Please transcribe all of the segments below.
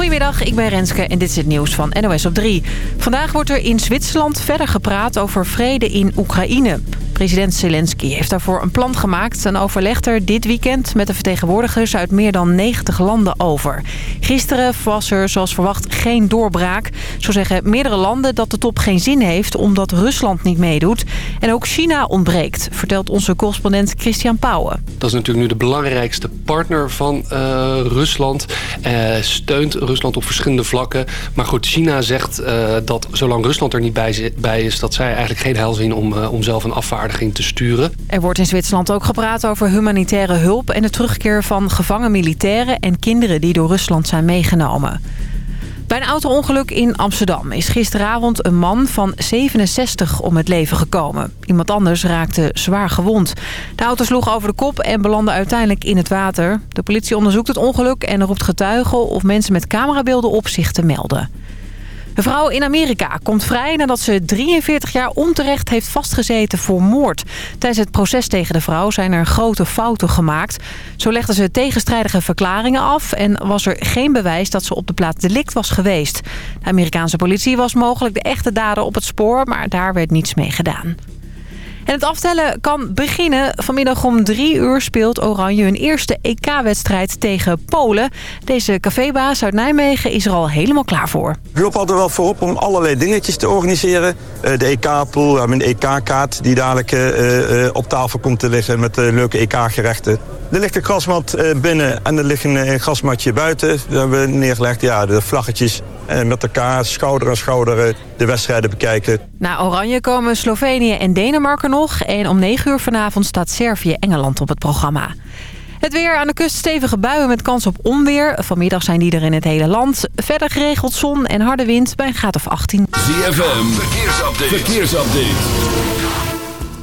Goedemiddag, ik ben Renske en dit is het nieuws van NOS op 3. Vandaag wordt er in Zwitserland verder gepraat over vrede in Oekraïne. President Zelensky heeft daarvoor een plan gemaakt... en overlegt er dit weekend met de vertegenwoordigers uit meer dan 90 landen over. Gisteren was er zoals verwacht geen doorbraak. Zo zeggen meerdere landen dat de top geen zin heeft omdat Rusland niet meedoet. En ook China ontbreekt, vertelt onze correspondent Christian Pauwen. Dat is natuurlijk nu de belangrijkste partner van uh, Rusland. Uh, steunt Rusland op verschillende vlakken. Maar goed, China zegt uh, dat zolang Rusland er niet bij, bij, is... dat zij eigenlijk geen heil zien om, om zelf een afvaardiging te sturen. Er wordt in Zwitserland ook gepraat over humanitaire hulp... en de terugkeer van gevangen militairen en kinderen die door Rusland zijn meegenomen. Bij een auto-ongeluk in Amsterdam is gisteravond een man van 67 om het leven gekomen. Iemand anders raakte zwaar gewond. De auto sloeg over de kop en belandde uiteindelijk in het water. De politie onderzoekt het ongeluk en roept getuigen of mensen met camerabeelden op zich te melden. Een vrouw in Amerika komt vrij nadat ze 43 jaar onterecht heeft vastgezeten voor moord. Tijdens het proces tegen de vrouw zijn er grote fouten gemaakt. Zo legde ze tegenstrijdige verklaringen af en was er geen bewijs dat ze op de plaats delict was geweest. De Amerikaanse politie was mogelijk de echte dader op het spoor, maar daar werd niets mee gedaan. En het aftellen kan beginnen. Vanmiddag om drie uur speelt Oranje hun eerste EK-wedstrijd tegen Polen. Deze cafébaas uit Nijmegen is er al helemaal klaar voor. We lopen altijd wel voorop om allerlei dingetjes te organiseren. Eh, de EK-pool, we hebben een EK-kaart die dadelijk eh, eh, op tafel komt te liggen met leuke EK-gerechten. Er ligt een grasmat binnen en er ligt een grasmatje buiten. We hebben neergelegd ja, de vlaggetjes met elkaar schouder aan schouder de wedstrijden bekijken. Na Oranje komen Slovenië en Denemarken nog. En om 9 uur vanavond staat Servië-Engeland op het programma. Het weer aan de kust stevige buien met kans op onweer. Vanmiddag zijn die er in het hele land. Verder geregeld zon en harde wind bij een graad of 18. ZFM, verkeersupdate. verkeersupdate.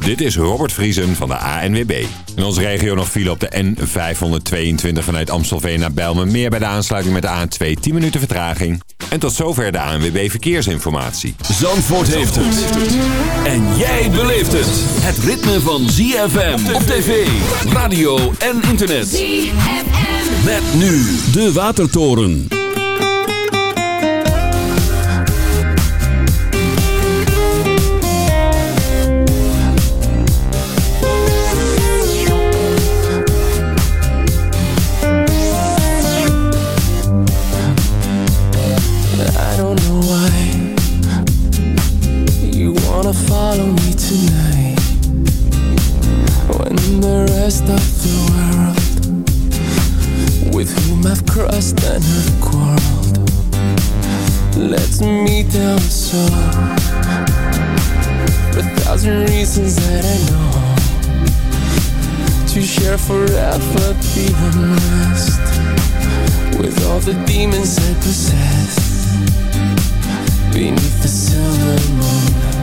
Dit is Robert Vriesen van de ANWB. In onze regio nog file op de N522 vanuit Amstelveen naar Bijlmer. Meer bij de aansluiting met de A2 10 minuten vertraging. En tot zover de ANWB Verkeersinformatie. Zandvoort heeft het. En jij beleeft het. Het ritme van ZFM op tv, radio en internet. ZFM. Met nu de Watertoren. Of the world With whom I've crossed and have quarreled. Let's meet down so For a thousand reasons that I know To share forever the unrest With all the demons I possess Beneath the silver moon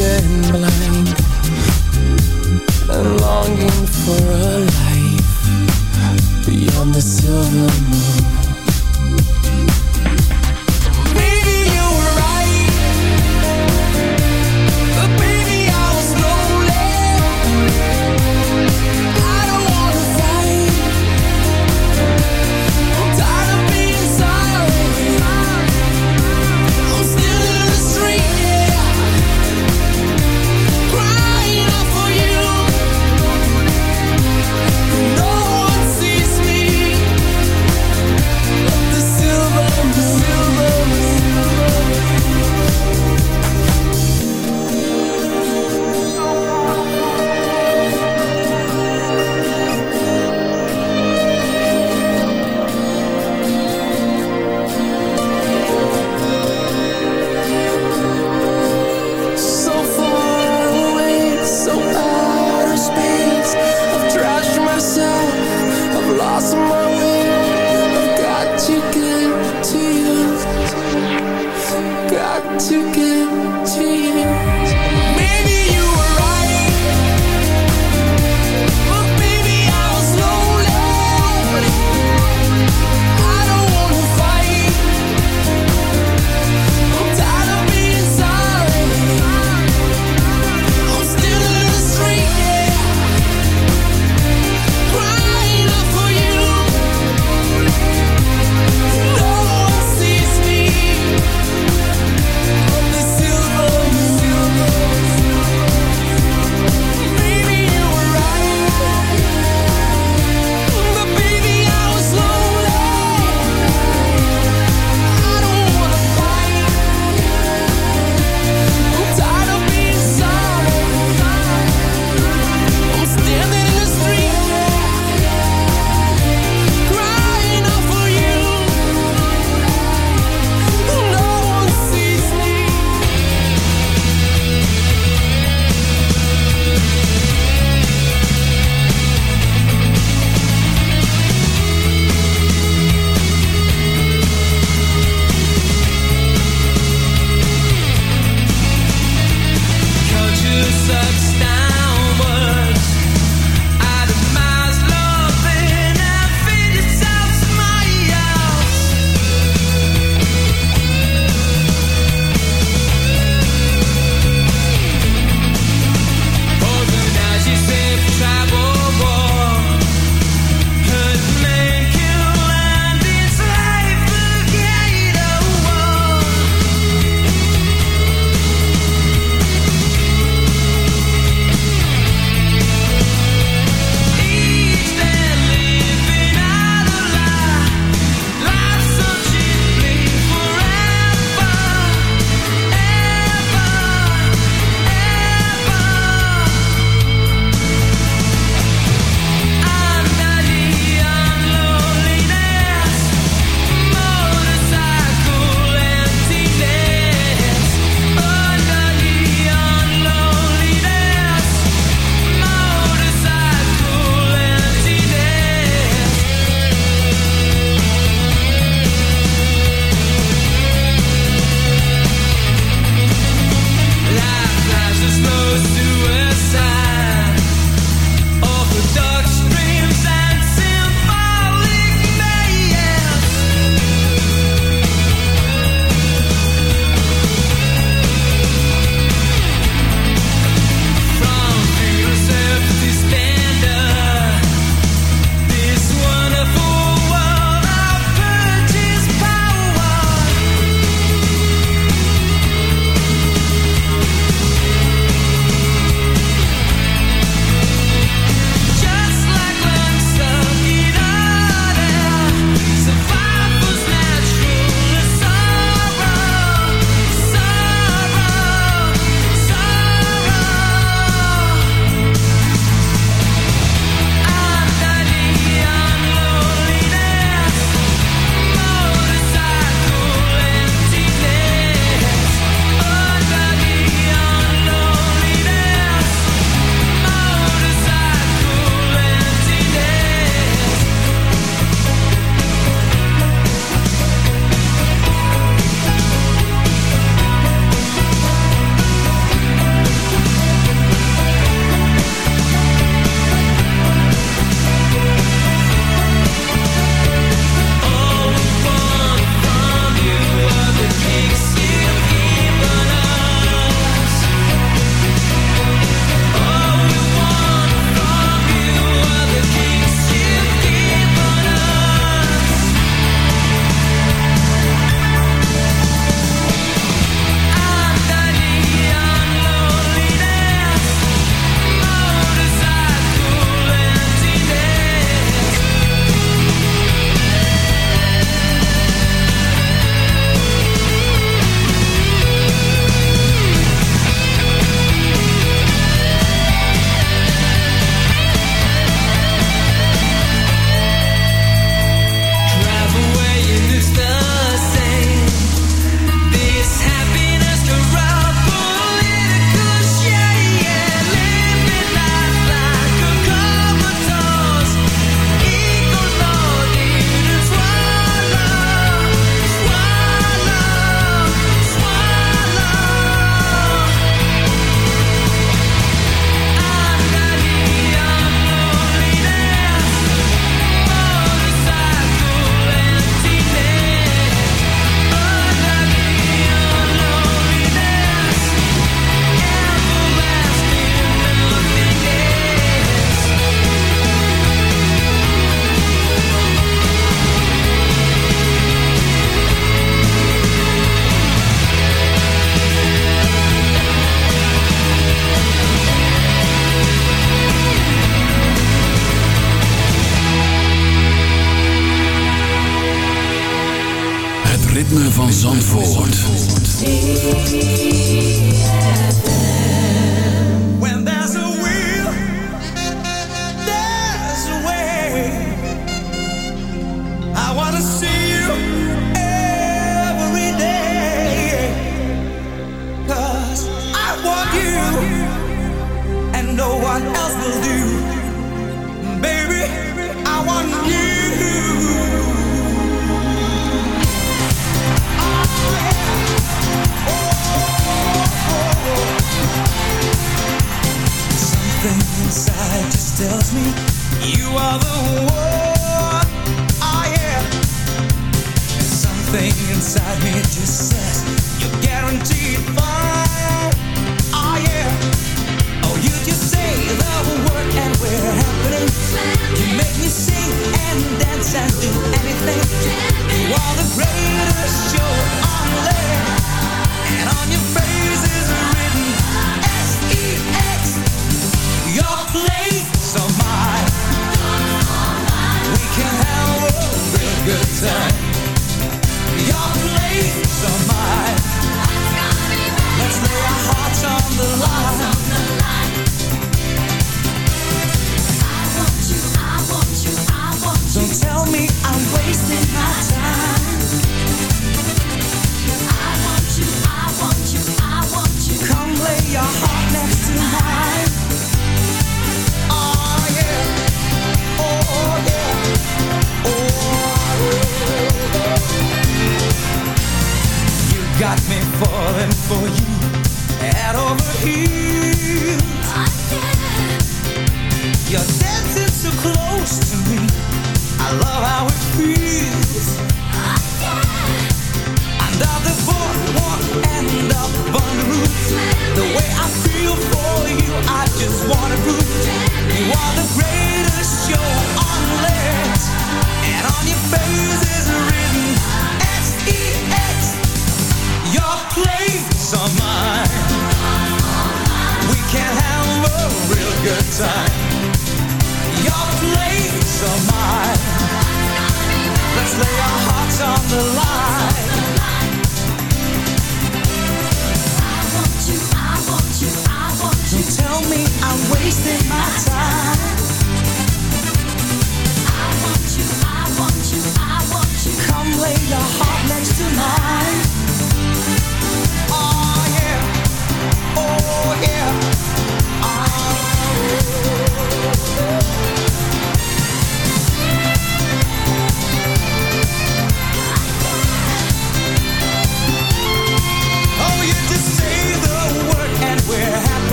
and blind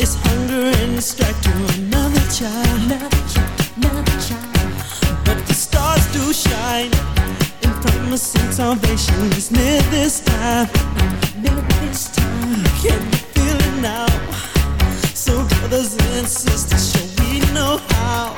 is hunger and strike to another child. Another child. another child. But the stars do shine in promising salvation is near this time. Near this time. Can you feel it now? So brothers and sisters, show we know how.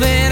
I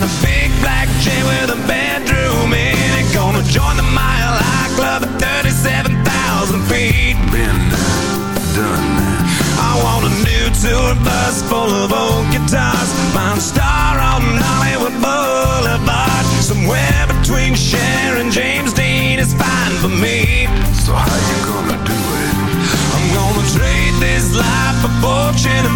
And a big black chain with a bedroom in it. Gonna join the Mile High Club at 37,000 feet. Been done. I want a new tour bus full of old guitars. Mine star on Hollywood Boulevard. Somewhere between Cher and James Dean is fine for me. So how you gonna do it? I'm gonna trade this life for fortune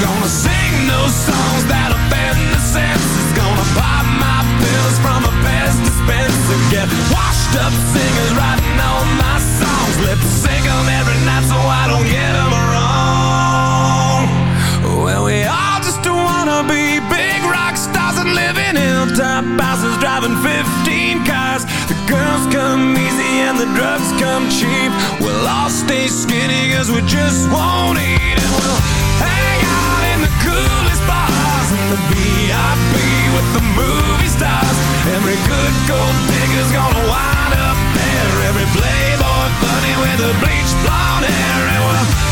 gonna sing those songs that offend the senses. Gonna pop my pills from a best dispenser. Get washed up singers writing all my songs. Every night so I don't wrong. Well, we all just wanna be big rock stars and live in houses driving 15 cars. The girls come easy and the drugs come cheap. We'll all stay skinny cause we just won't eat and we'll bars in the VIP with the movie stars. Every good gold digger's gonna wind up there. Every playboy bunny with the bleached blonde hair and we'll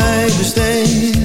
I just stay.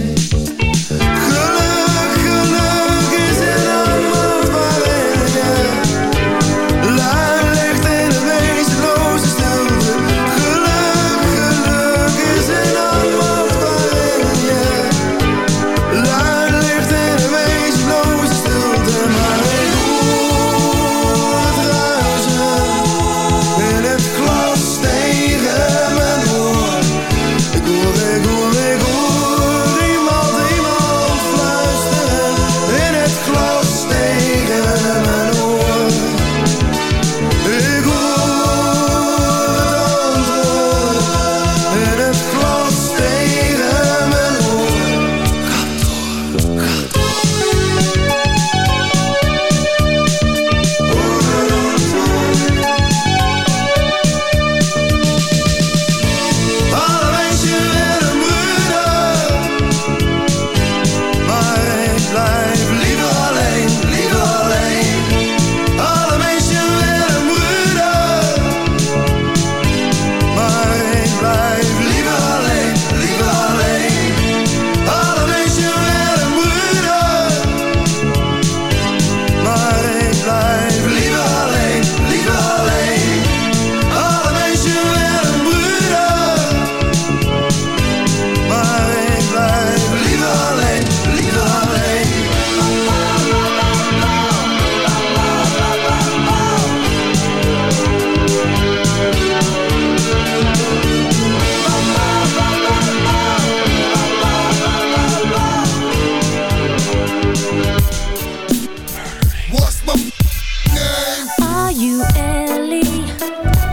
you Ellie.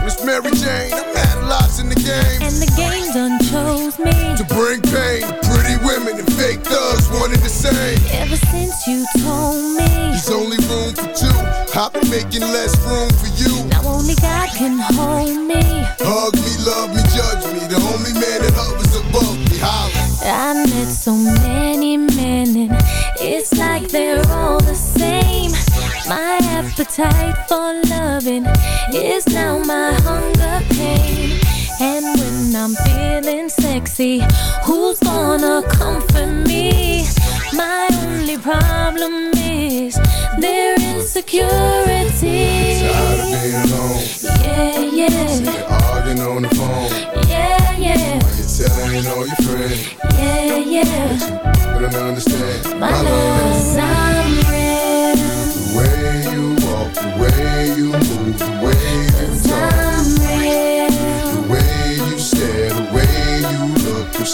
Miss Mary Jane, I'm analyzing lots in the game. And the game done chose me. To bring pain, pretty women and fake thugs wanted the same. Ever since you told me. There's only room for two. I've been making less room for you. Now only God can hold me. Hug me, love me, judge me. The only man that hovers above me, holler. I met so many appetite for loving is now my hunger pain. And when I'm feeling sexy, who's gonna comfort me? My only problem is their insecurity. Tired of being alone. Yeah, yeah. See you arguing on the phone. Yeah, yeah. Why you telling all your friends? Yeah, yeah. But I understand. My, my love, love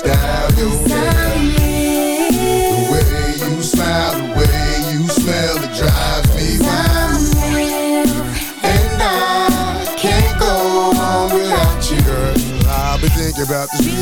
understand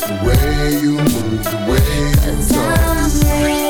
The way you move, the way you talk.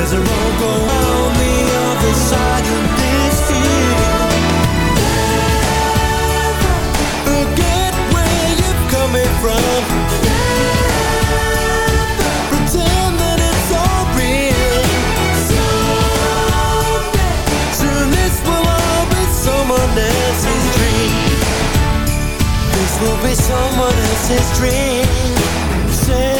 There's a road going on the other side of this Never forget where you're from. Never pretend that it's all real. Soon this will all be someone else's dream. This will be someone else's dream. Say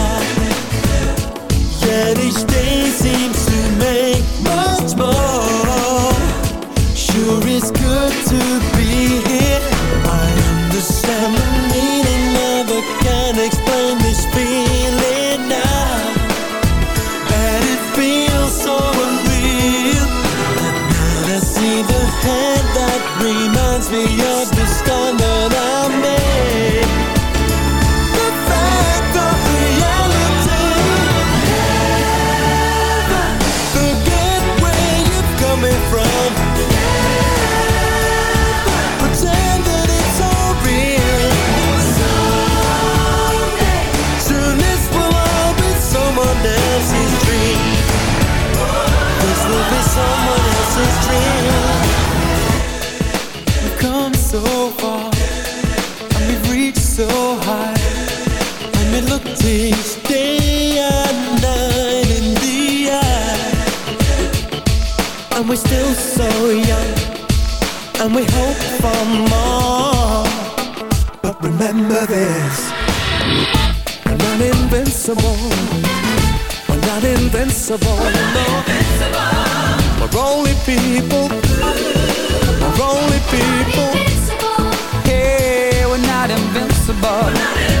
invincible. We're not invincible. We're, not invincible. We're only people. We're only people. Hey, we're not invincible. We're not invincible.